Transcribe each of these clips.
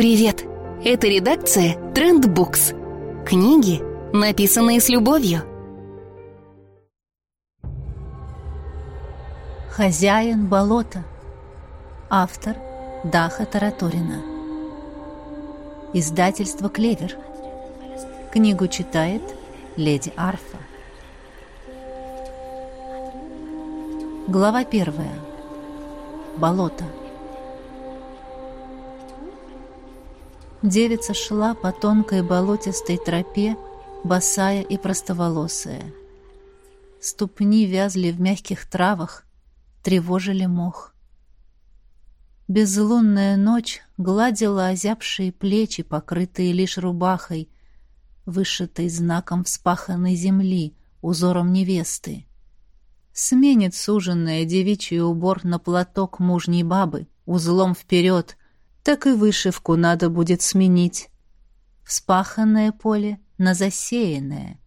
Привет! Это редакция Трендбукс. Книги, написанные с любовью. Хозяин болота. Автор Даха Тараторина. Издательство «Клевер». Книгу читает Леди Арфа. Глава первая. Болото. Девица шла по тонкой болотистой тропе, босая и простоволосая. Ступни вязли в мягких травах, тревожили мох. Безлунная ночь гладила озябшие плечи, покрытые лишь рубахой, вышитой знаком вспаханной земли, узором невесты. Сменит суженная девичий убор на платок мужней бабы, узлом вперед, так и вышивку надо будет сменить. Вспаханное поле на засеянное,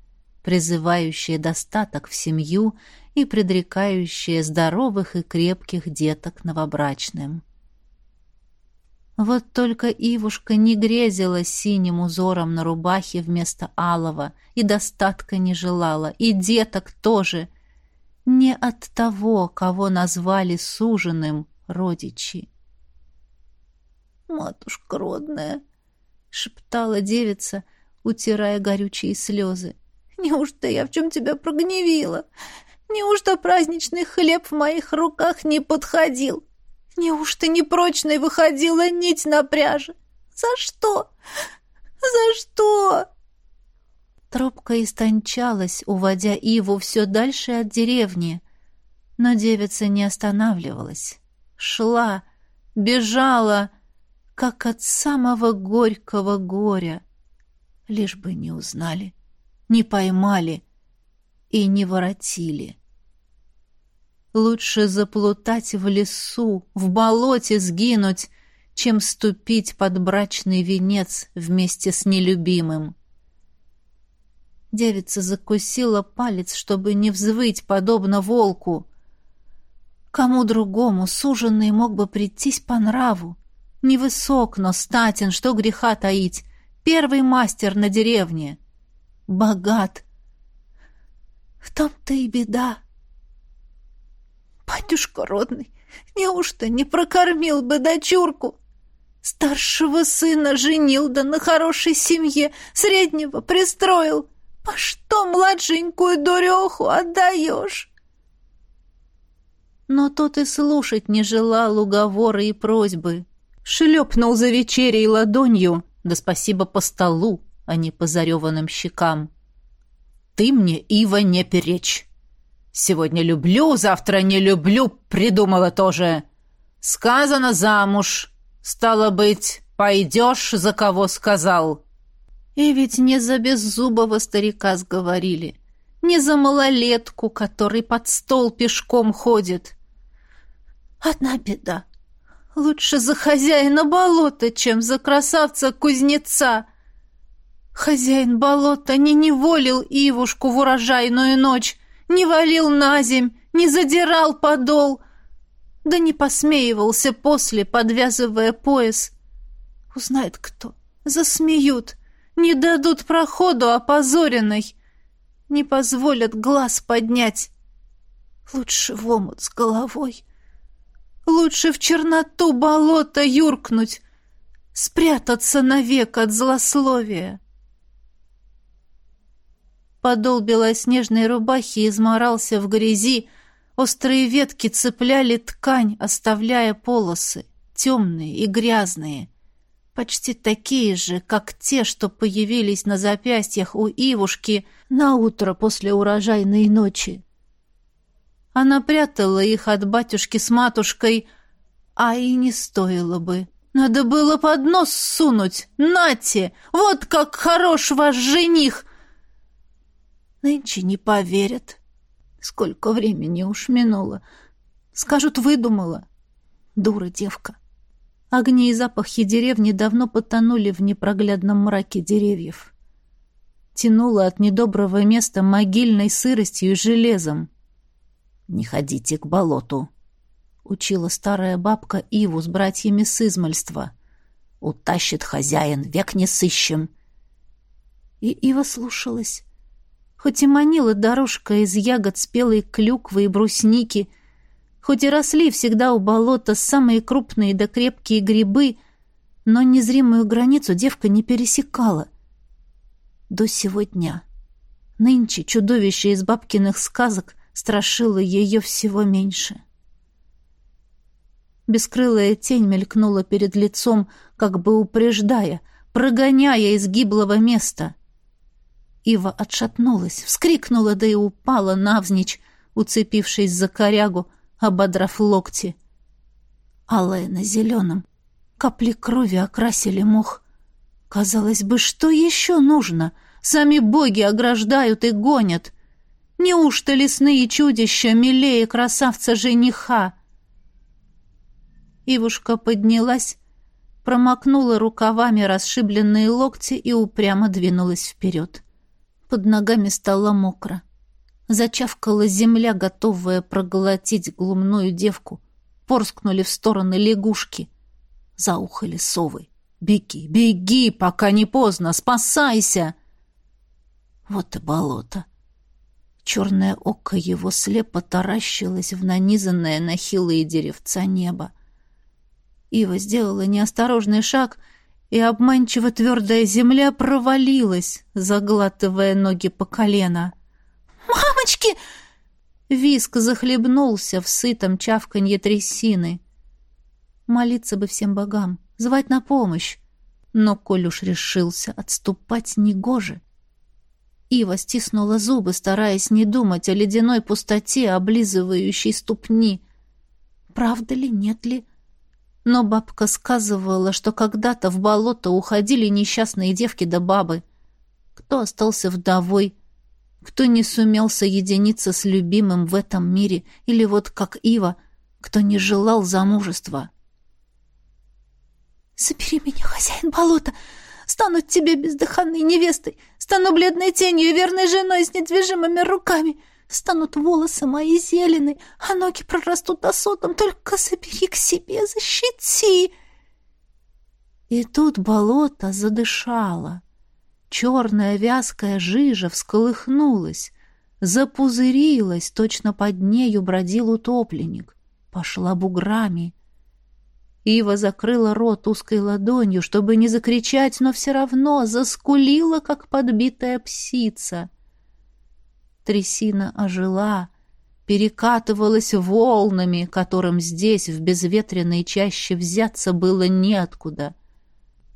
призывающее достаток в семью и предрекающее здоровых и крепких деток новобрачным. Вот только Ивушка не грезила синим узором на рубахе вместо алого, и достатка не желала, и деток тоже. Не от того, кого назвали суженым родичи матушка родная!» — шептала девица, утирая горючие слезы. «Неужто я в чем тебя прогневила? Неужто праздничный хлеб в моих руках не подходил? Неужто непрочной выходила нить на пряже? За что? За что?» Тропка истончалась, уводя Иву все дальше от деревни, но девица не останавливалась. Шла, бежала — как от самого горького горя. Лишь бы не узнали, не поймали и не воротили. Лучше заплутать в лесу, в болоте сгинуть, чем ступить под брачный венец вместе с нелюбимым. Девица закусила палец, чтобы не взвыть, подобно волку. Кому другому суженный мог бы прийтись по нраву, Невысок, но статен, что греха таить. Первый мастер на деревне. Богат. В том-то и беда. Батюшка родный, неужто не прокормил бы дочурку? Старшего сына женил, да на хорошей семье, среднего пристроил. По что младшенькую дуреху отдаешь? Но тот и слушать не желал уговоры и просьбы шлепнул за вечерей ладонью, да спасибо по столу, а не по зареванным щекам. «Ты мне, Ива, не перечь. Сегодня люблю, завтра не люблю, придумала тоже. Сказано замуж. Стало быть, пойдешь, за кого сказал». И ведь не за беззубого старика сговорили, не за малолетку, который под стол пешком ходит. Одна беда. Лучше за хозяина болота, чем за красавца-кузнеца. Хозяин болота не неволил Ивушку в урожайную ночь, не валил на земь, не задирал подол, да не посмеивался после, подвязывая пояс. Узнает кто, засмеют, не дадут проходу опозоренной, не позволят глаз поднять. Лучше в омут с головой — Лучше в черноту болота юркнуть, спрятаться навек от злословия. Подол белоснежной рубахи изморался в грязи, острые ветки цепляли ткань, оставляя полосы, темные и грязные, почти такие же, как те, что появились на запястьях у Ивушки на утро после урожайной ночи. Она прятала их от батюшки с матушкой, а и не стоило бы. Надо было под нос сунуть. Нате! Вот как хорош ваш жених! Нынче не поверят. Сколько времени уж минуло. Скажут, выдумала. Дура девка. Огни и запахи деревни давно потонули в непроглядном мраке деревьев. Тянуло от недоброго места могильной сыростью и железом. «Не ходите к болоту», — учила старая бабка Иву с братьями с измальства. Утащит хозяин, век не сыщем. И Ива слушалась. Хоть и манила дорожка из ягод спелой клюквы и брусники, хоть и росли всегда у болота самые крупные да крепкие грибы, но незримую границу девка не пересекала. До сего дня. Нынче чудовище из бабкиных сказок страшило ее всего меньше. Бескрылая тень мелькнула перед лицом, как бы упреждая, прогоняя из гиблого места. Ива отшатнулась, вскрикнула, да и упала навзничь, уцепившись за корягу, ободрав локти. Алая на зеленом, капли крови окрасили мох. Казалось бы, что еще нужно? Сами боги ограждают и гонят. Неужто лесные чудища милее красавца-жениха? Ивушка поднялась, промокнула рукавами расшибленные локти и упрямо двинулась вперед. Под ногами стало мокро. Зачавкала земля, готовая проглотить глумную девку. Порскнули в стороны лягушки. Заухали совы. «Беги, беги, пока не поздно! Спасайся!» Вот и болото. Черное око его слепо таращилось в нанизанное на хилые деревца небо. Ива сделала неосторожный шаг — и обманчиво твердая земля провалилась, заглатывая ноги по колено. «Мамочки!» Виск захлебнулся в сытом чавканье трясины. Молиться бы всем богам, звать на помощь. Но коль уж решился, отступать негоже. Ива стиснула зубы, стараясь не думать о ледяной пустоте, облизывающей ступни. Правда ли, нет ли? Но бабка сказывала, что когда-то в болото уходили несчастные девки да бабы. Кто остался вдовой, кто не сумел соединиться с любимым в этом мире, или вот как Ива, кто не желал замужества. «Забери меня, хозяин болота! Стану тебе бездыханной невестой, стану бледной тенью и верной женой с недвижимыми руками!» Станут волосы мои зеленые, а ноги прорастут осотом. Только забери к себе, защити!» И тут болото задышало. Черная вязкая жижа всколыхнулась, запузырилась, точно под нею бродил утопленник. Пошла буграми. Ива закрыла рот узкой ладонью, чтобы не закричать, но все равно заскулила, как подбитая псица — Трясина ожила, перекатывалась волнами, которым здесь, в безветренной чаще, взяться было неоткуда.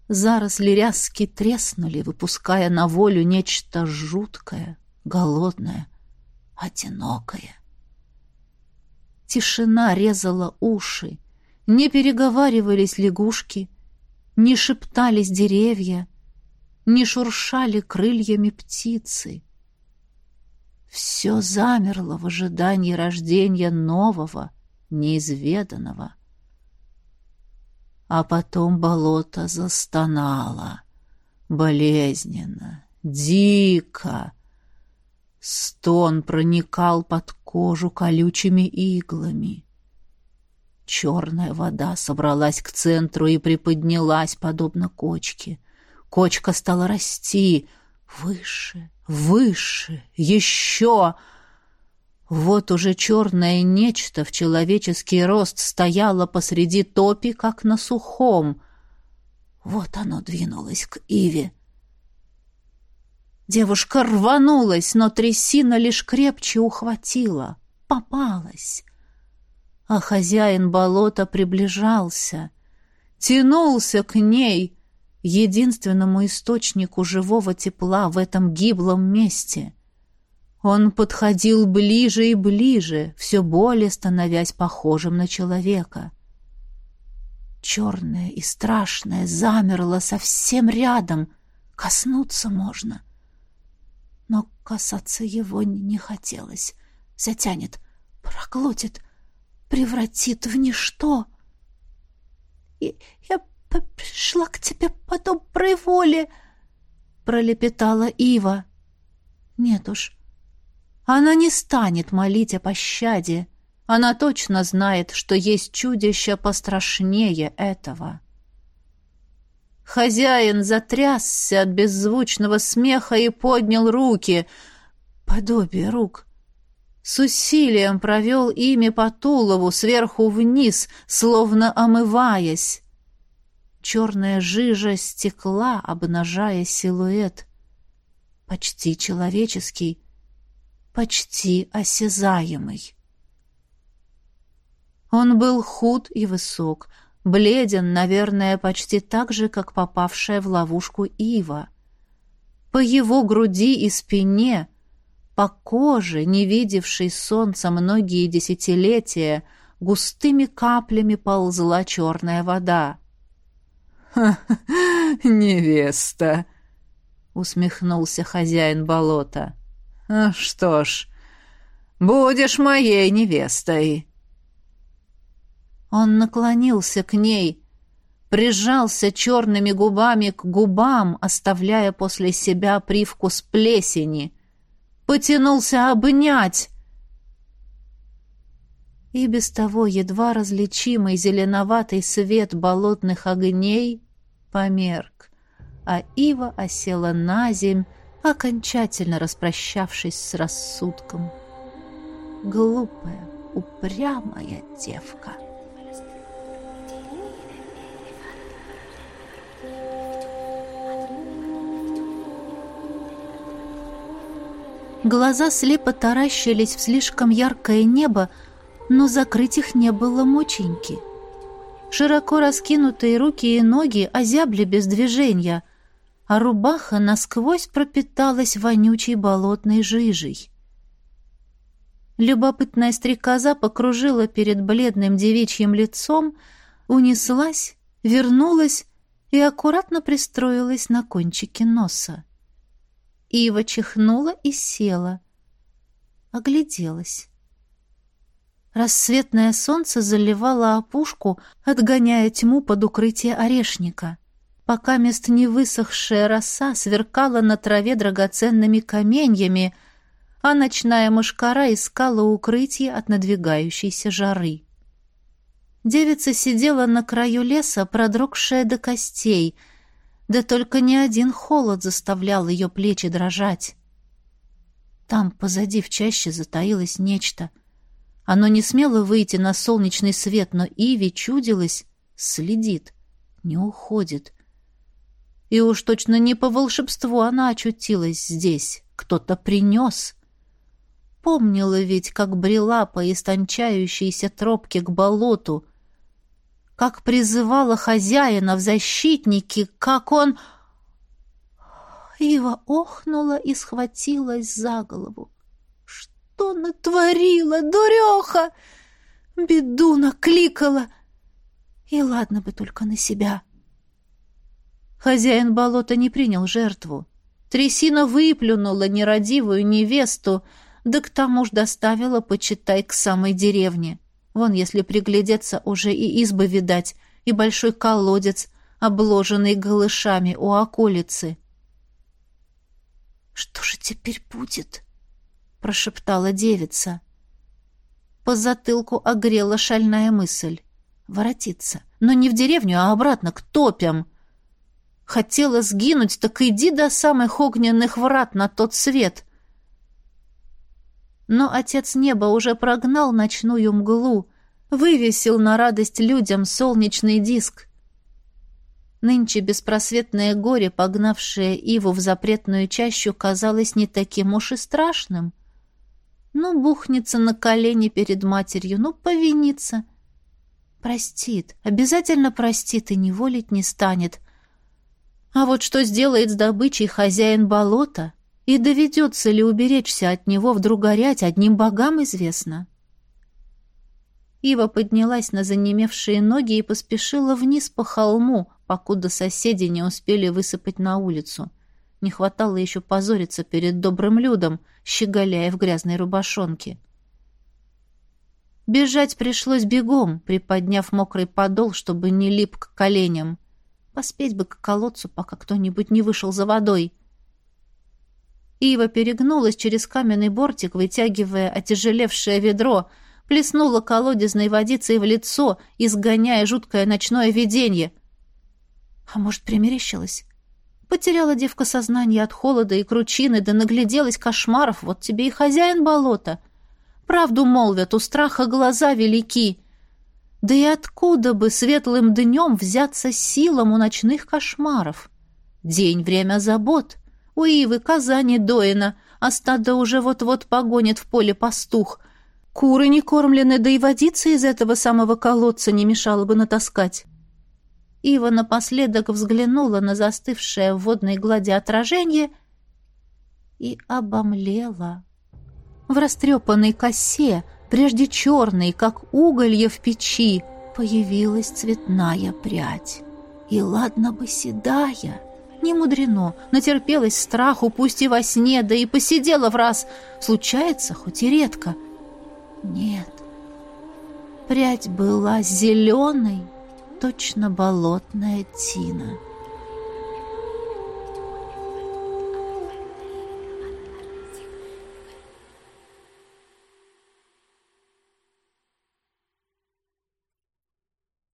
Заросли ряски треснули, выпуская на волю нечто жуткое, голодное, одинокое. Тишина резала уши, не переговаривались лягушки, не шептались деревья, не шуршали крыльями птицы. Все замерло в ожидании рождения нового, неизведанного. А потом болото застонало, болезненно, дико. Стон проникал под кожу колючими иглами. Черная вода собралась к центру и приподнялась, подобно кочке. Кочка стала расти выше, Выше, еще... Вот уже черное нечто в человеческий рост стояло посреди топи, как на сухом. Вот оно двинулось к Иве. Девушка рванулась, но трясина лишь крепче ухватила. Попалась. А хозяин болота приближался. Тянулся к ней, единственному источнику живого тепла в этом гиблом месте. Он подходил ближе и ближе, все более становясь похожим на человека. Черное и страшное замерло совсем рядом, коснуться можно. Но касаться его не хотелось. Затянет, проглотит, превратит в ничто. И я пришла к тебе по доброй воле», — пролепетала Ива. «Нет уж, она не станет молить о пощаде. Она точно знает, что есть чудище пострашнее этого». Хозяин затрясся от беззвучного смеха и поднял руки. Подобие рук. С усилием провел ими по тулову, сверху вниз, словно омываясь. Черная жижа стекла, обнажая силуэт. Почти человеческий, почти осязаемый. Он был худ и высок, бледен, наверное, почти так же, как попавшая в ловушку Ива. По его груди и спине, по коже, не видевшей солнца многие десятилетия, густыми каплями ползла черная вода. «Ха -ха, «Невеста!» — усмехнулся хозяин болота. «А «Что ж, будешь моей невестой!» Он наклонился к ней, прижался черными губами к губам, оставляя после себя привкус плесени, потянулся обнять. И без того едва различимый зеленоватый свет болотных огней померк, а ива осела на земь, окончательно распрощавшись с рассудком. Глупая, упрямая девка. Глаза слепо таращились в слишком яркое небо, но закрыть их не было мученьки. Широко раскинутые руки и ноги озябли без движения, а рубаха насквозь пропиталась вонючей болотной жижей. Любопытная стрекоза покружила перед бледным девичьим лицом, унеслась, вернулась и аккуратно пристроилась на кончике носа. Ива чихнула и села. Огляделась. Рассветное солнце заливало опушку, отгоняя тьму под укрытие орешника. Пока мест не высохшая роса сверкала на траве драгоценными каменьями, а ночная мышкара искала укрытие от надвигающейся жары. Девица сидела на краю леса, продрогшая до костей — да только ни один холод заставлял ее плечи дрожать. Там, позади в чаще, затаилось нечто. Оно не смело выйти на солнечный свет, но Иви чудилось, следит, не уходит. И уж точно не по волшебству она очутилась здесь. Кто-то принес. Помнила ведь, как брела по истончающейся тропке к болоту — как призывала хозяина в защитники, как он... Ива охнула и схватилась за голову. Что натворила, дуреха? Беду накликала. И ладно бы только на себя. Хозяин болота не принял жертву. Трясина выплюнула нерадивую невесту, да к тому ж доставила, почитай, к самой деревне. Вон, если приглядеться, уже и избы видать, и большой колодец, обложенный голышами у околицы. «Что же теперь будет?» — прошептала девица. По затылку огрела шальная мысль. Воротиться. Но не в деревню, а обратно, к топям. Хотела сгинуть, так иди до самых огненных врат на тот свет. Но отец неба уже прогнал ночную мглу, вывесил на радость людям солнечный диск. Нынче беспросветное горе, погнавшее Иву в запретную чащу, казалось не таким уж и страшным. Ну, бухнется на колени перед матерью, ну, повинится. Простит, обязательно простит и не волить не станет. А вот что сделает с добычей хозяин болота, и доведется ли уберечься от него вдруг горять, одним богам известно. Ива поднялась на занемевшие ноги и поспешила вниз по холму, покуда соседи не успели высыпать на улицу. Не хватало еще позориться перед добрым людом, щеголяя в грязной рубашонке. Бежать пришлось бегом, приподняв мокрый подол, чтобы не лип к коленям. Поспеть бы к колодцу, пока кто-нибудь не вышел за водой. Ива перегнулась через каменный бортик, вытягивая отяжелевшее ведро, плеснула колодезной водицей в лицо, изгоняя жуткое ночное видение. А может, примерещилась? Потеряла девка сознание от холода и кручины, да нагляделась кошмаров, вот тебе и хозяин болота. Правду молвят, у страха глаза велики. Да и откуда бы светлым днем взяться силам у ночных кошмаров? День — время забот. У Ивы Казани доина, а стадо уже вот-вот погонит в поле пастух. Куры не кормлены, да и водиться из этого самого колодца не мешало бы натаскать. Ива напоследок взглянула на застывшее в водной глади отражение и обомлела. В растрепанной косе, прежде черной, как уголье в печи, появилась цветная прядь. И ладно бы седая, не мудрено, натерпелась страху, пусть и во сне, да и посидела в раз. Случается, хоть и редко. Нет, прядь была зеленой, точно болотная тина.